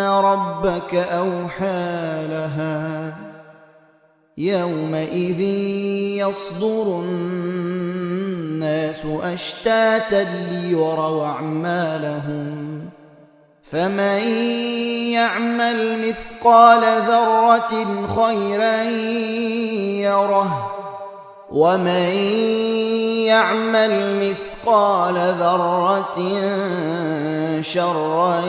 رَبَّكَ أَوْحَىٰ لَهَا. يَوْمَئِذٍ يَصْدُرُ النَّاسُ أَشْتَاتًا لِّيُرَوْا أَعْمَالَهُمْ. فَمَن يَعْمَلْ مِثْقَالَ ذَرَّةٍ خَيْرًا يَرَهُ. وَمَن يَعْمَلْ مِثْقَالَ ذَرَّةٍ شَرًّا